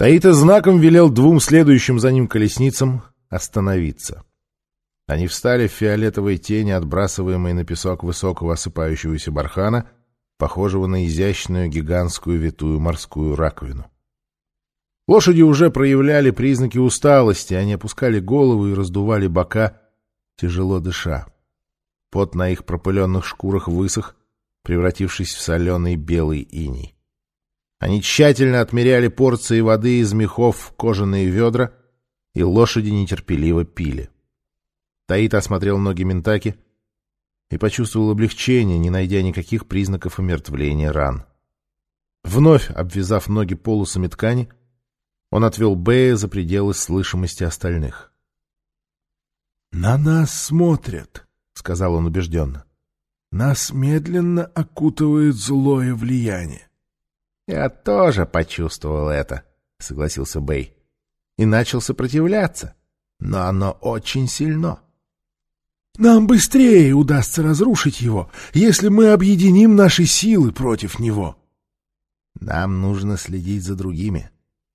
Таита знаком велел двум следующим за ним колесницам остановиться. Они встали в фиолетовой тени, отбрасываемой на песок высокого осыпающегося бархана, похожего на изящную гигантскую витую морскую раковину. Лошади уже проявляли признаки усталости, они опускали головы и раздували бока, тяжело дыша. Пот на их пропыленных шкурах высох, превратившись в соленый белый иней. Они тщательно отмеряли порции воды из мехов в кожаные ведра, и лошади нетерпеливо пили. Таита осмотрел ноги Ментаки и почувствовал облегчение, не найдя никаких признаков омертвления ран. Вновь обвязав ноги полосами ткани, он отвел Бэя за пределы слышимости остальных. — На нас смотрят, — сказал он убежденно. — Нас медленно окутывает злое влияние. — Я тоже почувствовал это, — согласился Бэй. — И начал сопротивляться, но оно очень сильно. — Нам быстрее удастся разрушить его, если мы объединим наши силы против него. — Нам нужно следить за другими.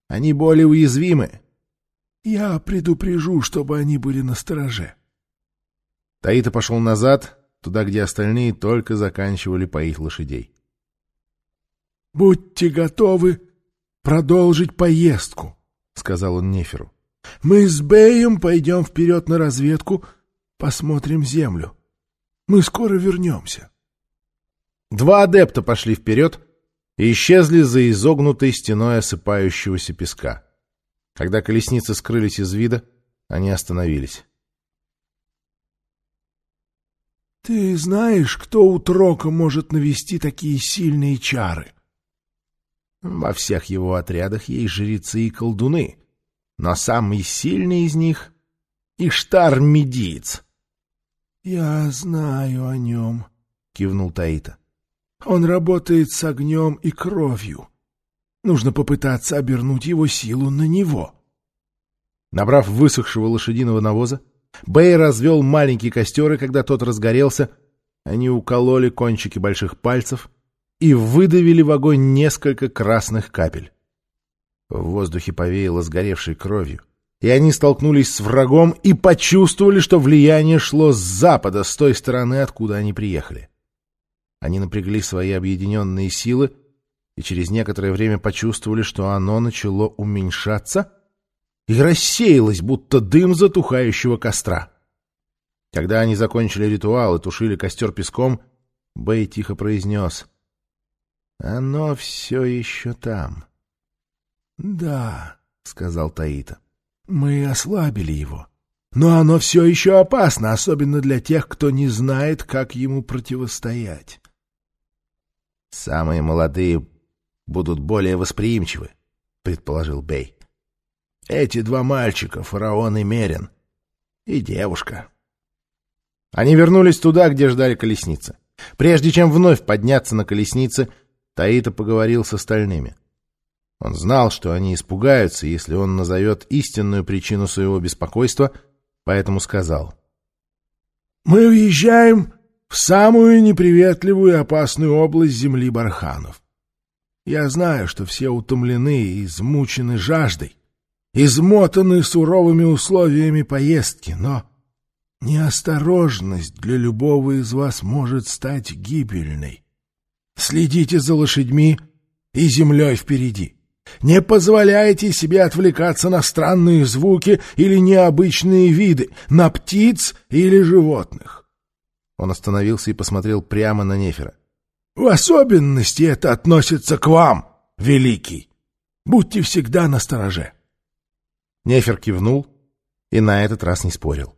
Они более уязвимы. — Я предупрежу, чтобы они были настороже. Таита пошел назад, туда, где остальные только заканчивали поить лошадей. — Будьте готовы продолжить поездку, — сказал он Неферу. — Мы с Бэем пойдем вперед на разведку, посмотрим землю. Мы скоро вернемся. Два адепта пошли вперед и исчезли за изогнутой стеной осыпающегося песка. Когда колесницы скрылись из вида, они остановились. «Ты знаешь, кто у Трока может навести такие сильные чары?» «Во всех его отрядах есть жрецы и колдуны, но самый сильный из них — Иштар-медиец». «Я знаю о нем», — кивнул Таита. Он работает с огнем и кровью. Нужно попытаться обернуть его силу на него. Набрав высохшего лошадиного навоза, Бэй развел маленький костер, и когда тот разгорелся, они укололи кончики больших пальцев и выдавили в огонь несколько красных капель. В воздухе повеяло сгоревшей кровью, и они столкнулись с врагом и почувствовали, что влияние шло с запада, с той стороны, откуда они приехали. Они напрягли свои объединенные силы и через некоторое время почувствовали, что оно начало уменьшаться и рассеялось, будто дым затухающего костра. Когда они закончили ритуал и тушили костер песком, Бэй тихо произнес «Оно все еще там». «Да», — сказал Таита, — «мы ослабили его». Но оно все еще опасно, особенно для тех, кто не знает, как ему противостоять. Самые молодые будут более восприимчивы, предположил Бей. Эти два мальчика, фараон и Мерин, и девушка. Они вернулись туда, где ждали колесницы. Прежде чем вновь подняться на колесницы, Таита поговорил с остальными. Он знал, что они испугаются, если он назовет истинную причину своего беспокойства, поэтому сказал. «Мы уезжаем в самую неприветливую и опасную область земли барханов. Я знаю, что все утомлены и измучены жаждой, измотаны суровыми условиями поездки, но неосторожность для любого из вас может стать гибельной. Следите за лошадьми и землей впереди. Не позволяйте себе отвлекаться на странные звуки или необычные виды, на птиц или животных. Он остановился и посмотрел прямо на Нефера. — В особенности это относится к вам, Великий. Будьте всегда настороже. Нефер кивнул и на этот раз не спорил.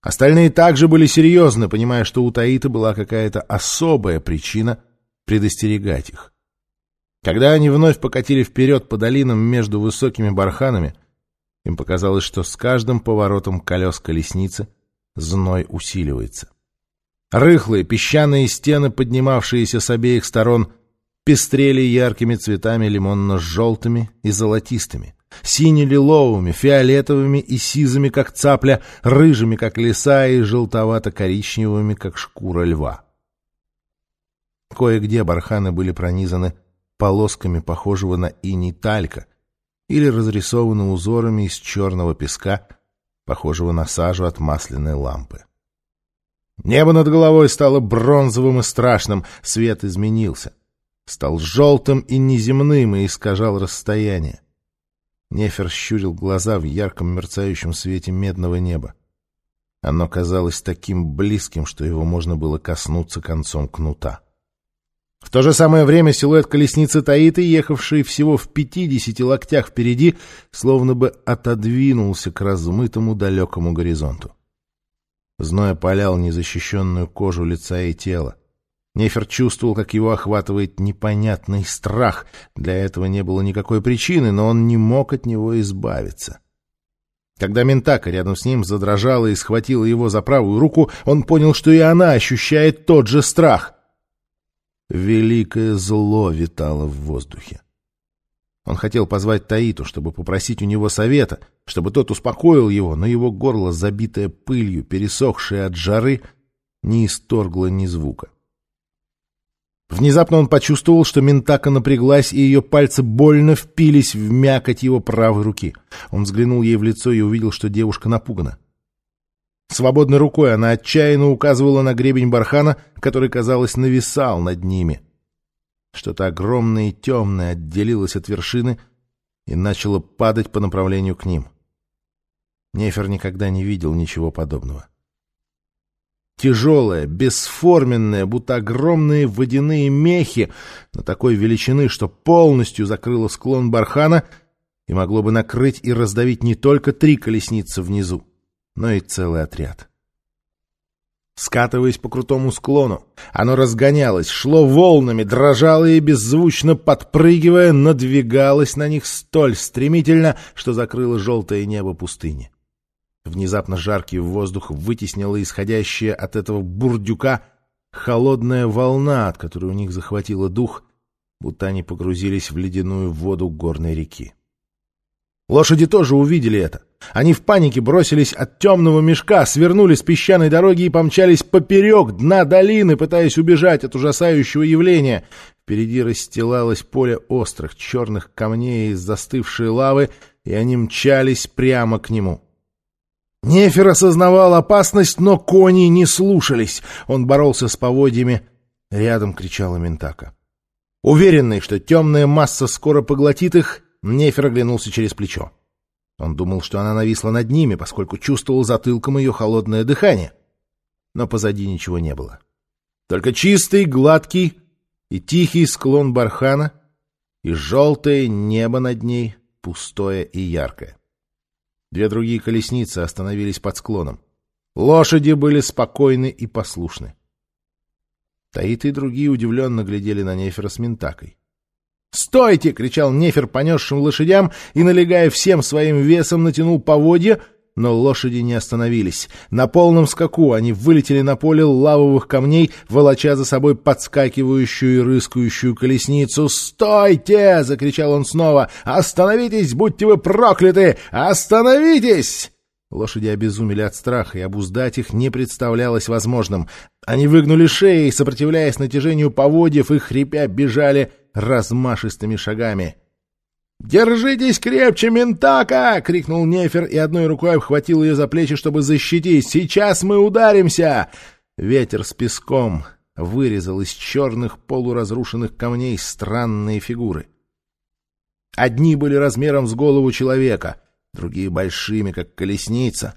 Остальные также были серьезны, понимая, что у Таита была какая-то особая причина предостерегать их. Когда они вновь покатили вперед по долинам между высокими барханами, им показалось, что с каждым поворотом колес колесницы зной усиливается. Рыхлые песчаные стены, поднимавшиеся с обеих сторон, пестрели яркими цветами лимонно-желтыми и золотистыми, сине-лиловыми, фиолетовыми и сизыми, как цапля, рыжими, как лиса, и желтовато-коричневыми, как шкура льва. Кое-где барханы были пронизаны полосками похожего на иней талька, или разрисованы узорами из черного песка, похожего на сажу от масляной лампы. Небо над головой стало бронзовым и страшным, свет изменился. Стал желтым и неземным и искажал расстояние. Нефер щурил глаза в ярком мерцающем свете медного неба. Оно казалось таким близким, что его можно было коснуться концом кнута. В то же самое время силуэт колесницы Таиты, ехавший всего в пятидесяти локтях впереди, словно бы отодвинулся к размытому далекому горизонту. Зной опалял незащищенную кожу лица и тела. Нефер чувствовал, как его охватывает непонятный страх. Для этого не было никакой причины, но он не мог от него избавиться. Когда Ментака рядом с ним задрожала и схватила его за правую руку, он понял, что и она ощущает тот же страх. Великое зло витало в воздухе. Он хотел позвать Таиту, чтобы попросить у него совета, чтобы тот успокоил его, но его горло, забитое пылью, пересохшее от жары, не исторгло ни звука. Внезапно он почувствовал, что Ментака напряглась, и ее пальцы больно впились в мякоть его правой руки. Он взглянул ей в лицо и увидел, что девушка напугана. Свободной рукой она отчаянно указывала на гребень бархана, который, казалось, нависал над ними. Что-то огромное и темное отделилось от вершины и начало падать по направлению к ним. Нефер никогда не видел ничего подобного. Тяжелая, бесформенная, будто огромные водяные мехи, на такой величины, что полностью закрыло склон бархана и могло бы накрыть и раздавить не только три колесницы внизу, но и целый отряд. Скатываясь по крутому склону, оно разгонялось, шло волнами, дрожало и, беззвучно подпрыгивая, надвигалось на них столь стремительно, что закрыло желтое небо пустыни. Внезапно жаркий воздух вытеснила исходящая от этого бурдюка холодная волна, от которой у них захватило дух, будто они погрузились в ледяную воду горной реки. Лошади тоже увидели это. Они в панике бросились от темного мешка, свернули с песчаной дороги и помчались поперек дна долины, пытаясь убежать от ужасающего явления. Впереди расстилалось поле острых черных камней из застывшей лавы, и они мчались прямо к нему. Нефер осознавал опасность, но кони не слушались. Он боролся с поводьями. Рядом кричала Ментака. Уверенный, что темная масса скоро поглотит их, Нефер оглянулся через плечо. Он думал, что она нависла над ними, поскольку чувствовал затылком ее холодное дыхание. Но позади ничего не было. Только чистый, гладкий и тихий склон бархана и желтое небо над ней, пустое и яркое. Две другие колесницы остановились под склоном. Лошади были спокойны и послушны. Таиты и другие удивленно глядели на Нефера с Ментакой. «Стойте!» — кричал Нефер понесшим лошадям и, налегая всем своим весом, натянул поводья — но лошади не остановились. На полном скаку они вылетели на поле лавовых камней, волоча за собой подскакивающую и рыскающую колесницу. «Стойте!» — закричал он снова. «Остановитесь! Будьте вы прокляты! Остановитесь!» Лошади обезумели от страха, и обуздать их не представлялось возможным. Они выгнули шеи, сопротивляясь натяжению поводьев, и, хрипя, бежали размашистыми шагами. «Держитесь крепче, Ментака!» — крикнул Нефер и одной рукой обхватил ее за плечи, чтобы защитить. «Сейчас мы ударимся!» Ветер с песком вырезал из черных полуразрушенных камней странные фигуры. Одни были размером с голову человека, другие — большими, как колесница.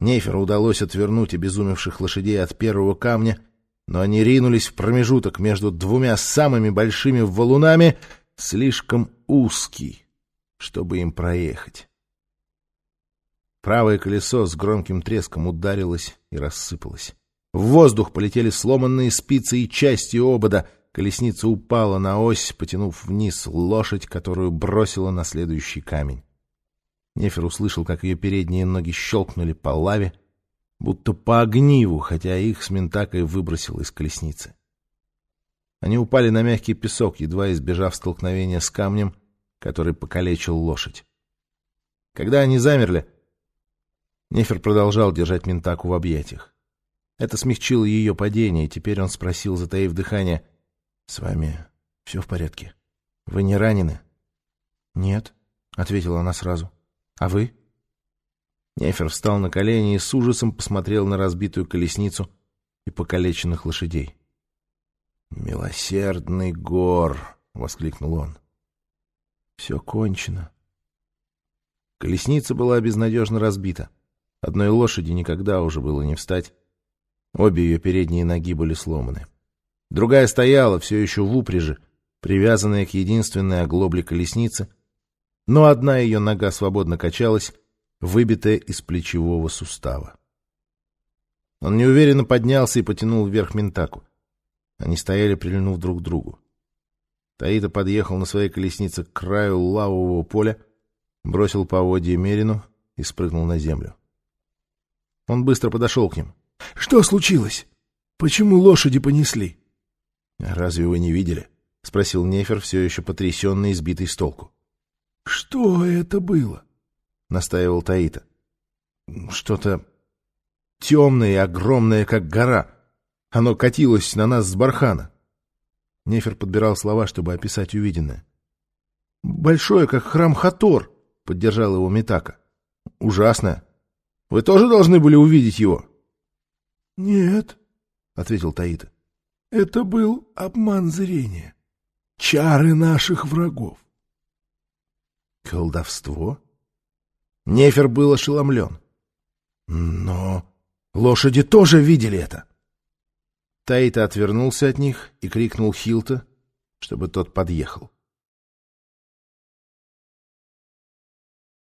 Неферу удалось отвернуть обезумевших лошадей от первого камня, но они ринулись в промежуток между двумя самыми большими валунами, слишком узкий чтобы им проехать. Правое колесо с громким треском ударилось и рассыпалось. В воздух полетели сломанные спицы и части обода. Колесница упала на ось, потянув вниз лошадь, которую бросила на следующий камень. Нефер услышал, как ее передние ноги щелкнули по лаве, будто по огниву, хотя их с Ментакой выбросило из колесницы. Они упали на мягкий песок, едва избежав столкновения с камнем, который покалечил лошадь. Когда они замерли, Нефер продолжал держать Ментаку в объятиях. Это смягчило ее падение, и теперь он спросил, затаив дыхание, «С вами все в порядке? Вы не ранены?» «Нет». ответила она сразу. А вы? Нефер встал на колени и с ужасом посмотрел на разбитую колесницу и покалеченных лошадей. «Милосердный гор!» — воскликнул он. «Все кончено». Колесница была безнадежно разбита. Одной лошади никогда уже было не встать. Обе ее передние ноги были сломаны. Другая стояла, все еще в упряжи, привязанная к единственной оглобле колесницы, но одна ее нога свободно качалась, выбитая из плечевого сустава. Он неуверенно поднялся и потянул вверх Ментаку. Они стояли, прильнув друг к другу. Таита подъехал на своей колеснице к краю лавового поля, бросил поводье Мерину и спрыгнул на землю. Он быстро подошел к ним. — Что случилось? Почему лошади понесли? — Разве вы не видели? — спросил Нефер, все еще потрясенный и сбитый с толку. — Что это было? — настаивал Таита. — Что-то темное и огромное, как гора. Оно катилось на нас с бархана. Нефер подбирал слова, чтобы описать увиденное. — Большое, как храм Хатор, — поддержал его Митака. — Ужасное. Вы тоже должны были увидеть его? — Нет, — ответил Таита. — Это был обман зрения. Чары наших врагов. — Колдовство? Нефер был ошеломлен. — Но лошади тоже видели это. Таита отвернулся от них и крикнул Хилта, чтобы тот подъехал.